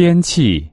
天气。